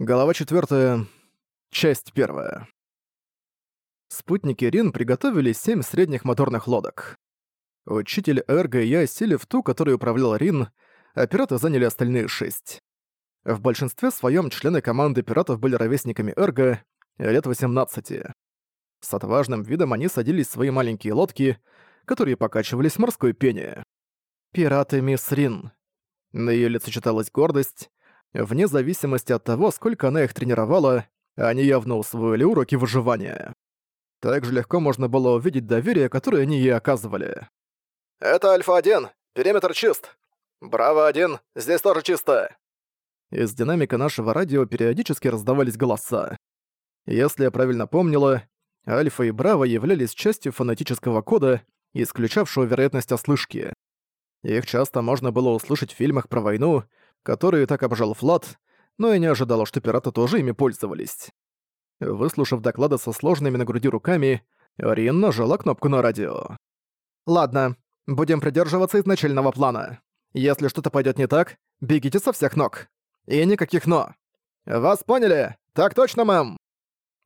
Глава 4. Часть 1. Спутники Рин приготовили семь средних моторных лодок. Учитель Эрго и я сели в ту, которую управлял Рин, а пираты заняли остальные шесть. В большинстве своем члены команды пиратов были ровесниками Эрго, лет 18. С отважным видом они садились в свои маленькие лодки, которые покачивались в морской пене. «Пираты мисс Рин». На её лице читалась гордость, Вне зависимости от того, сколько она их тренировала, они явно усвоили уроки выживания. Также легко можно было увидеть доверие, которое они ей оказывали. «Это Альфа-1, периметр чист. Браво-1, здесь тоже чисто». Из динамика нашего радио периодически раздавались голоса. Если я правильно помнила, Альфа и Браво являлись частью фонетического кода, исключавшего вероятность ослышки. Их часто можно было услышать в фильмах про войну, которые так обжал Флат, но я не ожидала, что пираты тоже ими пользовались. Выслушав доклады со сложными на груди руками, Рин нажала кнопку на радио. «Ладно, будем придерживаться изначального плана. Если что-то пойдет не так, бегите со всех ног. И никаких «но». Вас поняли? Так точно, мэм!»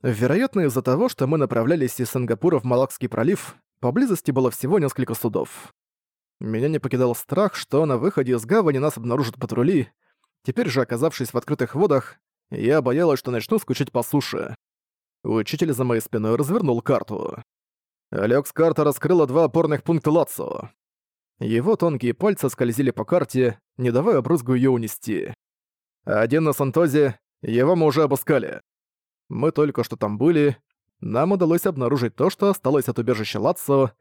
Вероятно, из-за того, что мы направлялись из Сингапура в Малакский пролив, поблизости было всего несколько судов. Меня не покидал страх, что на выходе из гавани нас обнаружат патрули. Теперь же, оказавшись в открытых водах, я боялась, что начну скучать по суше. Учитель за моей спиной развернул карту. Алекс карта раскрыла два опорных пункта Лацо. Его тонкие пальцы скользили по карте, не давая брызгу ее унести. Один на Сантозе, его мы уже обыскали. Мы только что там были. Нам удалось обнаружить то, что осталось от убежища Лацо,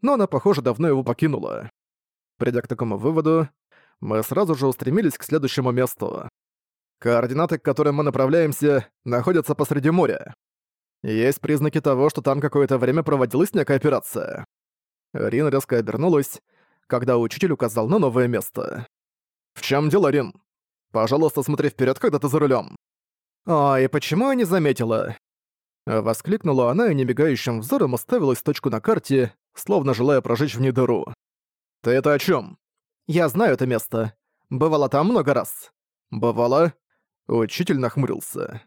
но она, похоже, давно его покинула. Придя к такому выводу, мы сразу же устремились к следующему месту. Координаты, к которым мы направляемся, находятся посреди моря. Есть признаки того, что там какое-то время проводилась некая операция. Рин резко обернулась, когда учитель указал на новое место. «В чем дело, Рин? Пожалуйста, смотри вперед, когда ты за рулем. «Ой, почему я не заметила?» Воскликнула она и немигающим взором оставилась точку на карте, словно желая прожечь в ней дыру. «Ты это о чем? «Я знаю это место. Бывало там много раз». «Бывало?» Учитель нахмурился.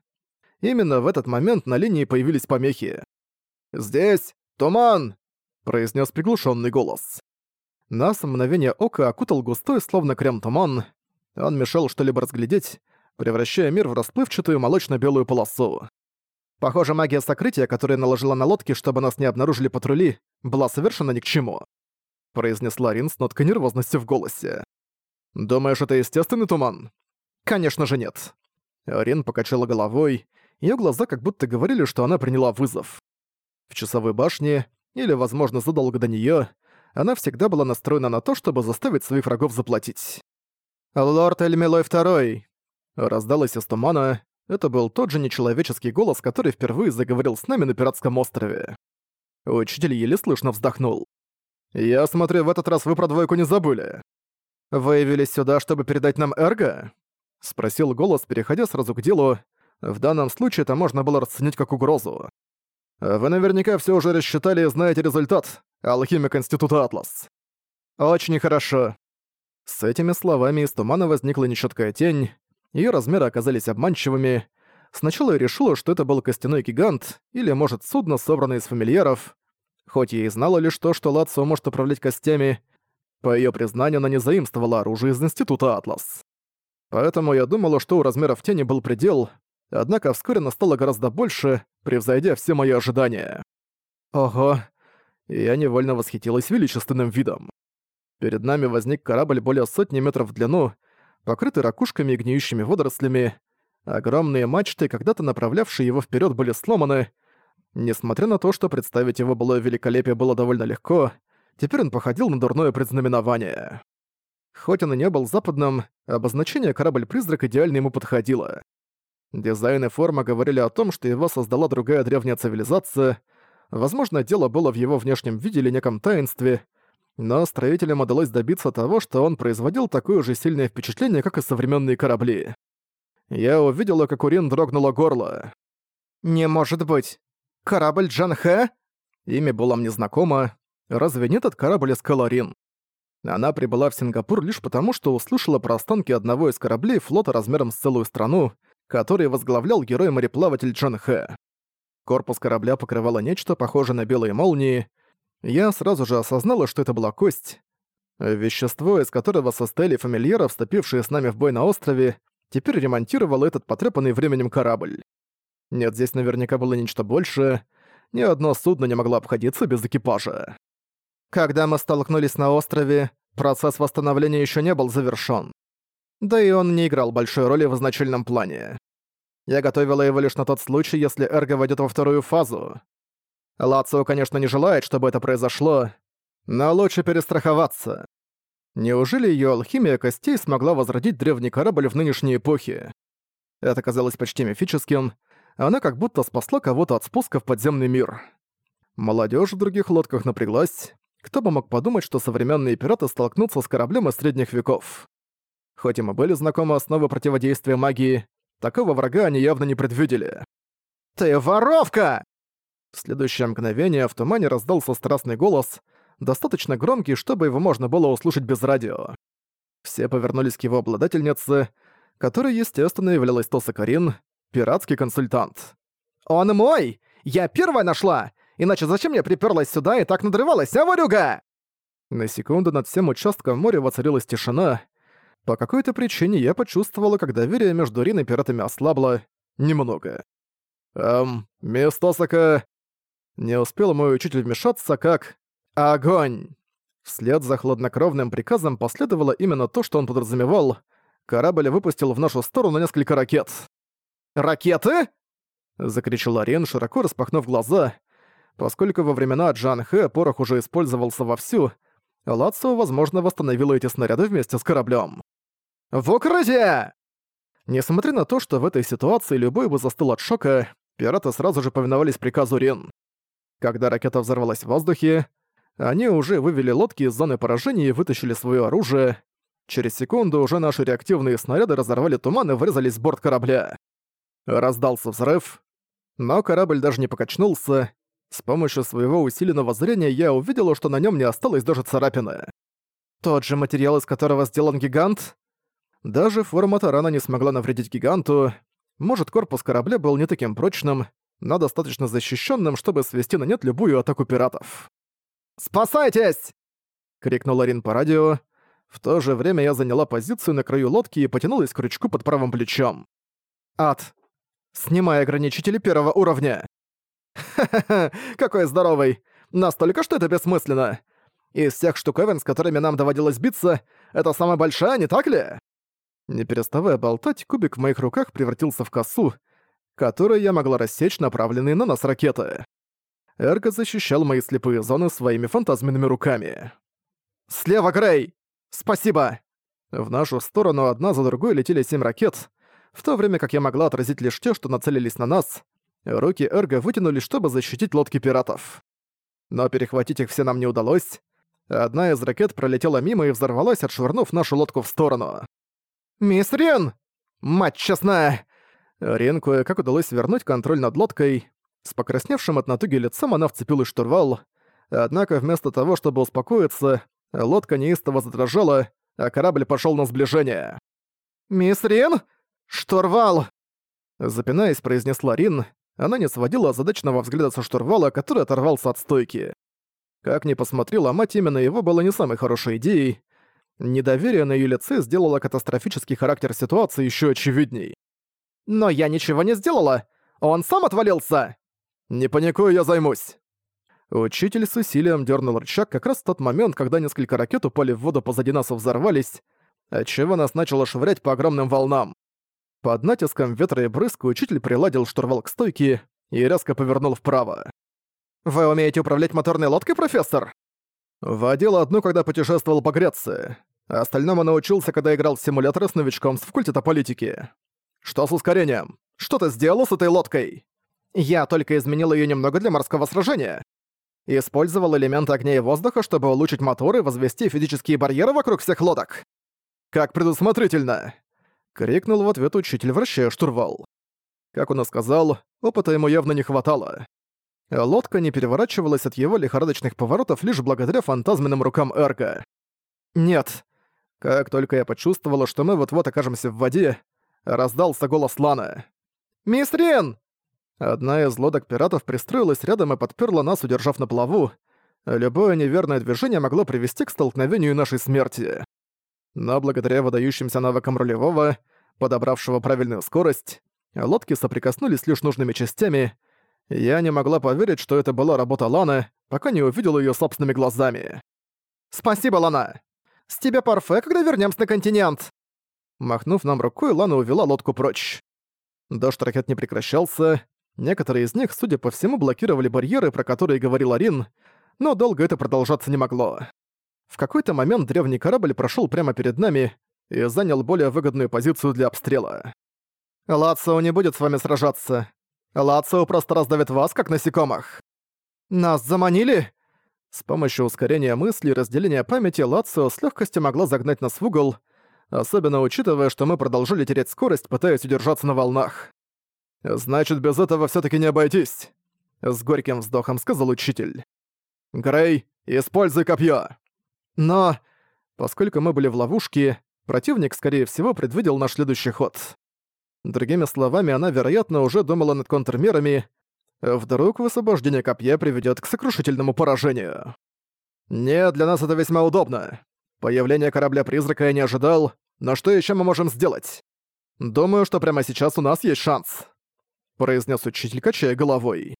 Именно в этот момент на линии появились помехи. «Здесь туман!» — произнес приглушенный голос. Нас мгновение ока окутал густой, словно крем туман. Он мешал что-либо разглядеть, превращая мир в расплывчатую молочно-белую полосу. Похоже, магия сокрытия, которая наложила на лодки, чтобы нас не обнаружили патрули, была совершенно ни к чему произнесла Рин с ноткой нервозности в голосе. «Думаешь, это естественный туман?» «Конечно же нет». Рин покачала головой, её глаза как будто говорили, что она приняла вызов. В часовой башне, или, возможно, задолго до неё, она всегда была настроена на то, чтобы заставить своих врагов заплатить. «Лорд Эльмилой Второй!» Раздалось из тумана. Это был тот же нечеловеческий голос, который впервые заговорил с нами на пиратском острове. Учитель еле слышно вздохнул. «Я смотрю, в этот раз вы про двойку не забыли. Вы явились сюда, чтобы передать нам Эрго?» — спросил голос, переходя сразу к делу. В данном случае это можно было расценить как угрозу. «Вы наверняка все уже рассчитали и знаете результат. Алхимик Института Атлас». «Очень хорошо». С этими словами из тумана возникла нечеткая тень, ее размеры оказались обманчивыми. Сначала я решила, что это был костяной гигант, или, может, судно, собранное из фамильяров, Хоть я и знала лишь то, что Лацио может управлять костями, по её признанию она не заимствовала оружие из Института Атлас. Поэтому я думала, что у размеров тени был предел, однако вскоре она стала гораздо больше, превзойдя все мои ожидания. Ого, я невольно восхитилась величественным видом. Перед нами возник корабль более сотни метров в длину, покрытый ракушками и гниющими водорослями. Огромные мачты, когда-то направлявшие его вперед, были сломаны, Несмотря на то, что представить его было великолепие было довольно легко, теперь он походил на дурное предзнаменование. Хоть он и не был западным, обозначение «корабль-призрак» идеально ему подходило. Дизайн и форма говорили о том, что его создала другая древняя цивилизация, возможно, дело было в его внешнем виде или неком таинстве, но строителям удалось добиться того, что он производил такое же сильное впечатление, как и современные корабли. Я увидела, как у Рин дрогнуло горло. «Не может быть! «Корабль Джан Хэ?» Имя было мне знакомо. Разве нет этот корабль из Калорин? Она прибыла в Сингапур лишь потому, что услышала про останки одного из кораблей флота размером с целую страну, который возглавлял герой-мореплаватель Джон Хэ. Корпус корабля покрывало нечто похожее на белые молнии. Я сразу же осознала, что это была кость. Вещество, из которого состояли фамильяры, вступившие с нами в бой на острове, теперь ремонтировало этот потрепанный временем корабль. Нет, здесь наверняка было нечто большее. Ни одно судно не могло обходиться без экипажа. Когда мы столкнулись на острове, процесс восстановления еще не был завершён. Да и он не играл большой роли в изначальном плане. Я готовила его лишь на тот случай, если Эрго войдет во вторую фазу. Лацио, конечно, не желает, чтобы это произошло, но лучше перестраховаться. Неужели ее алхимия костей смогла возродить древний корабль в нынешней эпохе? Это казалось почти мифическим, она как будто спасла кого-то от спуска в подземный мир. Молодежь в других лодках напряглась. Кто бы мог подумать, что современные пираты столкнутся с кораблем из средних веков. Хоть и мы были знакомы основы противодействия магии, такого врага они явно не предвидели. «Ты воровка!» В следующее мгновение в тумане раздался страстный голос, достаточно громкий, чтобы его можно было услышать без радио. Все повернулись к его обладательнице, которой, естественно, являлась Тоса Карин, пиратский консультант. «Он мой! Я первая нашла! Иначе зачем я приперлась сюда и так надрывалась, а, ворюга?» На секунду над всем участком моря воцарилась тишина, по какой-то причине я почувствовала, как доверие между Рин и пиратами ослабло немного. «Эм, мисс Тосака...» Не успел мой учитель вмешаться, как... Огонь! Вслед за хладнокровным приказом последовало именно то, что он подразумевал. Корабль выпустил в нашу сторону несколько ракет. «Ракеты?» — закричал Рин, широко распахнув глаза. Поскольку во времена Джан Хэ порох уже использовался вовсю, Лацио, возможно, восстановила эти снаряды вместе с кораблем. «В укрытие!» Несмотря на то, что в этой ситуации любой бы застыл от шока, пираты сразу же повиновались приказу Рин. Когда ракета взорвалась в воздухе, они уже вывели лодки из зоны поражения и вытащили свое оружие. Через секунду уже наши реактивные снаряды разорвали туман и врезались в борт корабля. Раздался взрыв, но корабль даже не покачнулся, с помощью своего усиленного зрения я увидела, что на нем не осталось даже царапины. Тот же материал, из которого сделан гигант? Даже форма тарана не смогла навредить гиганту. Может, корпус корабля был не таким прочным, но достаточно защищенным, чтобы свести на нет любую атаку пиратов. «Спасайтесь!» — крикнул Рин по радио. В то же время я заняла позицию на краю лодки и потянулась к крючку под правым плечом. «Ад! Снимай ограничители первого уровня!» Ха-ха-ха, какой здоровый! Настолько, что это бессмысленно. Из всех штуковин, с которыми нам доводилось биться, это самая большая, не так ли? Не переставая болтать, кубик в моих руках превратился в косу, которой я могла рассечь направленные на нас ракеты. Эрго защищал мои слепые зоны своими фантазменными руками. «Слева, Грей! Спасибо!» В нашу сторону одна за другой летели семь ракет, в то время как я могла отразить лишь те, что нацелились на нас, Руки Эрго вытянулись, чтобы защитить лодки пиратов. Но перехватить их все нам не удалось. Одна из ракет пролетела мимо и взорвалась, отшвырнув нашу лодку в сторону. «Мисс Рен! Мать честная!» Рен кое-как удалось вернуть контроль над лодкой. С покрасневшим от натуги лицом она вцепилась в штурвал. Однако вместо того, чтобы успокоиться, лодка неистово задрожала, а корабль пошел на сближение. «Мисс Рен? Штурвал!» Запинаясь, произнесла Рин, она не сводила озадаченного взгляда со штурвала, который оторвался от стойки. Как ни посмотрела, мать именно его было не самой хорошей идеей. Недоверие на её лице сделало катастрофический характер ситуации ещё очевидней. «Но я ничего не сделала! Он сам отвалился!» «Не паникуй, я займусь!» Учитель с усилием дернул рычаг как раз в тот момент, когда несколько ракет упали в воду позади нас и взорвались, отчего нас начало швырять по огромным волнам. Под натиском ветра и брызг учитель приладил штурвал к стойке и резко повернул вправо. «Вы умеете управлять моторной лодкой, профессор?» Водил одну, когда путешествовал по Греции. Остальному научился, когда играл в симуляторы с новичком с факультета политики. Что с ускорением? Что ты сделал с этой лодкой? Я только изменил ее немного для морского сражения. Использовал элементы огня и воздуха, чтобы улучшить моторы и возвести физические барьеры вокруг всех лодок. Как предусмотрительно. — крикнул в ответ учитель, вращая штурвал. Как он и сказал, опыта ему явно не хватало. Лодка не переворачивалась от его лихорадочных поворотов лишь благодаря фантазменным рукам Эрга. «Нет». Как только я почувствовала, что мы вот-вот окажемся в воде, раздался голос Ланы. «Мисс Рин!» Одна из лодок пиратов пристроилась рядом и подперла нас, удержав на плаву. Любое неверное движение могло привести к столкновению нашей смерти. Но благодаря выдающимся навыкам рулевого, подобравшего правильную скорость, лодки соприкоснулись лишь нужными частями. Я не могла поверить, что это была работа Ланы, пока не увидела ее собственными глазами. «Спасибо, Лана! С тебя парфе, когда вернемся на континент!» Махнув нам рукой, Лана увела лодку прочь. Дождь ракет не прекращался. Некоторые из них, судя по всему, блокировали барьеры, про которые говорил Арин, но долго это продолжаться не могло. В какой-то момент древний корабль прошел прямо перед нами и занял более выгодную позицию для обстрела. «Лацио не будет с вами сражаться. Лацио просто раздавит вас, как насекомых». «Нас заманили?» С помощью ускорения мысли и разделения памяти Лацио с легкостью могла загнать нас в угол, особенно учитывая, что мы продолжили терять скорость, пытаясь удержаться на волнах. «Значит, без этого все таки не обойтись», — с горьким вздохом сказал учитель. «Грей, используй копье!» Но, поскольку мы были в ловушке, противник, скорее всего, предвидел наш следующий ход. Другими словами, она, вероятно, уже думала над контрмерами. Вдруг высвобождение копья приведет к сокрушительному поражению. Нет, для нас это весьма удобно. Появление корабля-призрака я не ожидал, но что еще мы можем сделать? Думаю, что прямо сейчас у нас есть шанс», — произнес учитель, качая головой.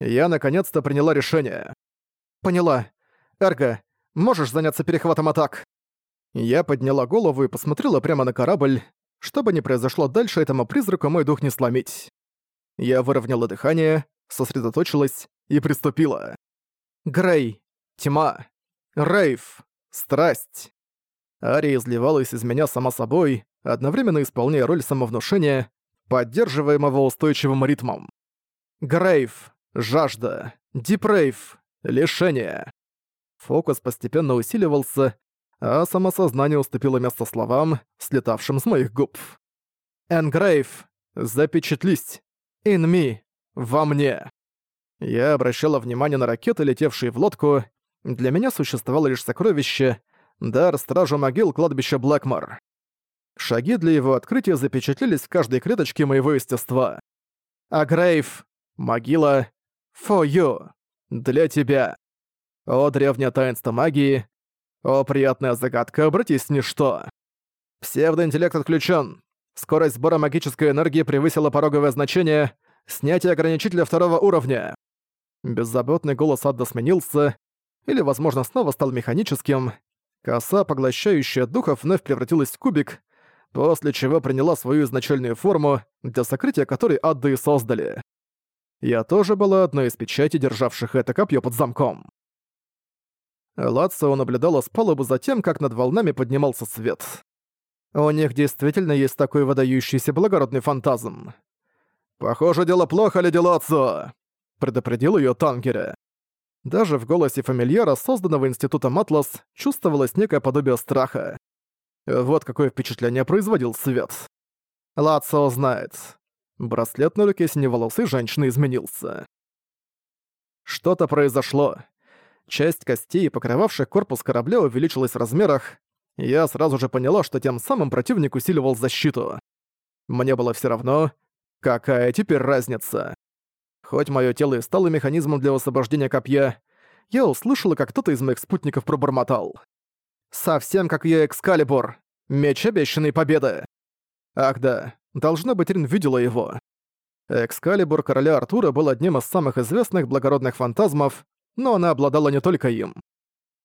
Я наконец-то приняла решение. «Поняла. Эрго, можешь заняться перехватом атак?» Я подняла голову и посмотрела прямо на корабль. Что бы ни произошло дальше, этому призраку мой дух не сломить. Я выровняла дыхание, сосредоточилась и приступила. Грей, тьма, рейв, страсть. Ария изливалась из меня сама собой, одновременно исполняя роль самовнушения, поддерживаемого устойчивым ритмом. Грейв, жажда, дипрейв, лишение. Фокус постепенно усиливался, а самосознание уступило место словам, слетавшим с моих губ. «Энгрейв, запечатлись, in me, во мне». Я обращала внимание на ракеты, летевшие в лодку. Для меня существовало лишь сокровище — дар стража могил кладбища Блэкмор. Шаги для его открытия запечатлелись в каждой клеточке моего естества. Агрейв, могила, for you, для тебя. О, древнее таинство магии, о, приятная загадка, обратись ничто. Псевдоинтеллект отключен. Скорость сбора магической энергии превысила пороговое значение. Снятие ограничителя второго уровня. Беззаботный голос Адда сменился, или, возможно, снова стал механическим. Коса, поглощающая духов, вновь превратилась в кубик, после чего приняла свою изначальную форму, для сокрытия которой Адды создали. Я тоже была одной из печати, державших это копье под замком. Лацио наблюдала с палубы за тем, как над волнами поднимался свет. У них действительно есть такой выдающийся благородный фантазм. «Похоже, дело плохо, леди Лацио!» — предупредил ее Тангере. Даже в голосе фамильяра, созданного институтом Атлас, чувствовалось некое подобие страха. Вот какое впечатление производил свет. Лацио знает. Браслет на руке синеволосой женщины изменился. Что-то произошло. Часть костей, покрывавших корпус корабля, увеличилась в размерах, и я сразу же поняла, что тем самым противник усиливал защиту. Мне было все равно, какая теперь разница. Хоть мое тело и стало механизмом для освобождения копья, я услышала, как кто-то из моих спутников пробормотал. «Совсем как я Экскалибур, меч обещанной победы!» Ах да, должно быть, Рин видела его. Экскалибур короля Артура был одним из самых известных благородных фантазмов, но она обладала не только им.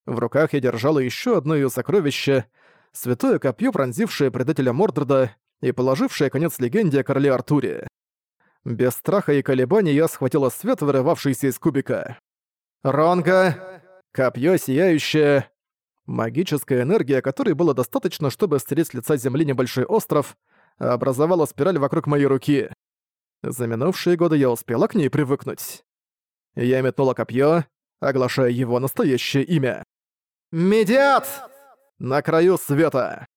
В руках я держала еще одно ее сокровище — святое копье, пронзившее предателя Мордреда и положившее конец легенде о короле Артуре. Без страха и колебаний я схватила свет, вырывавшийся из кубика. «Ронга! Копье сияющее!» Магическая энергия, которой было достаточно, чтобы стереть с лица земли небольшой остров, образовала спираль вокруг моей руки. За минувшие годы я успела к ней привыкнуть. Я метнула копье, оглашая его настоящее имя. «Медиат!» На краю света.